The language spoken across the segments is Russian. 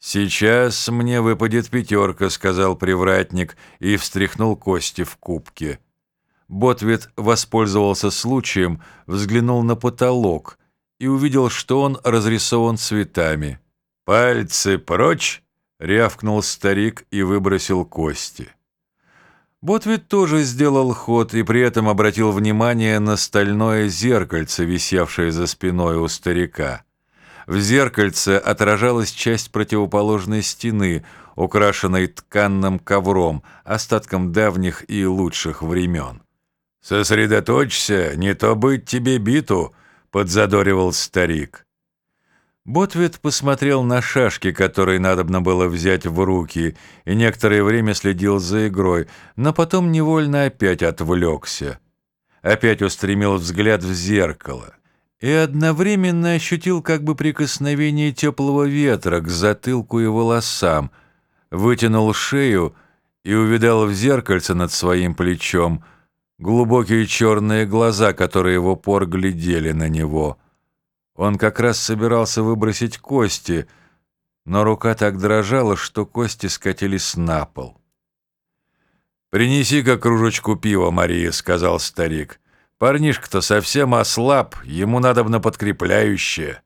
«Сейчас мне выпадет пятерка», — сказал привратник и встряхнул кости в кубке. Ботвит воспользовался случаем, взглянул на потолок и увидел, что он разрисован цветами. «Пальцы прочь!» — рявкнул старик и выбросил кости. Ботвит тоже сделал ход и при этом обратил внимание на стальное зеркальце, висевшее за спиной у старика. В зеркальце отражалась часть противоположной стены, украшенной тканным ковром, остатком давних и лучших времен. «Сосредоточься, не то быть тебе биту», — подзадоривал старик. Ботвит посмотрел на шашки, которые надобно было взять в руки, и некоторое время следил за игрой, но потом невольно опять отвлекся. Опять устремил взгляд в зеркало и одновременно ощутил как бы прикосновение теплого ветра к затылку и волосам, вытянул шею и увидал в зеркальце над своим плечом глубокие черные глаза, которые в упор глядели на него — он как раз собирался выбросить кости, но рука так дрожала, что кости скатились на пол. «Принеси-ка кружечку пива, Мария», — сказал старик. «Парнишка-то совсем ослаб, ему надо на подкрепляющее».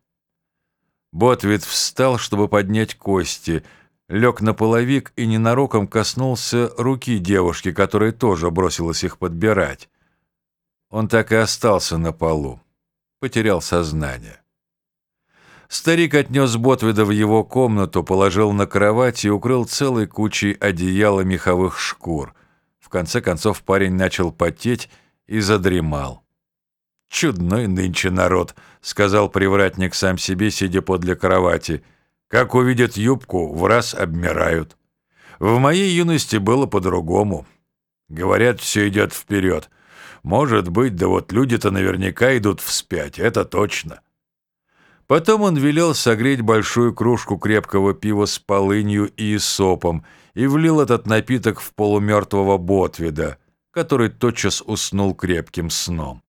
Ботвит встал, чтобы поднять кости, лег на половик и ненароком коснулся руки девушки, которая тоже бросилась их подбирать. Он так и остался на полу, потерял сознание. Старик отнес Ботвида в его комнату, положил на кровать и укрыл целой кучей одеяла меховых шкур. В конце концов парень начал потеть и задремал. «Чудной нынче народ», — сказал привратник сам себе, сидя подле кровати. «Как увидят юбку, в раз обмирают. В моей юности было по-другому. Говорят, все идет вперед. Может быть, да вот люди-то наверняка идут вспять, это точно». Потом он велел согреть большую кружку крепкого пива с полынью и сопом и влил этот напиток в полумертвого Ботвида, который тотчас уснул крепким сном.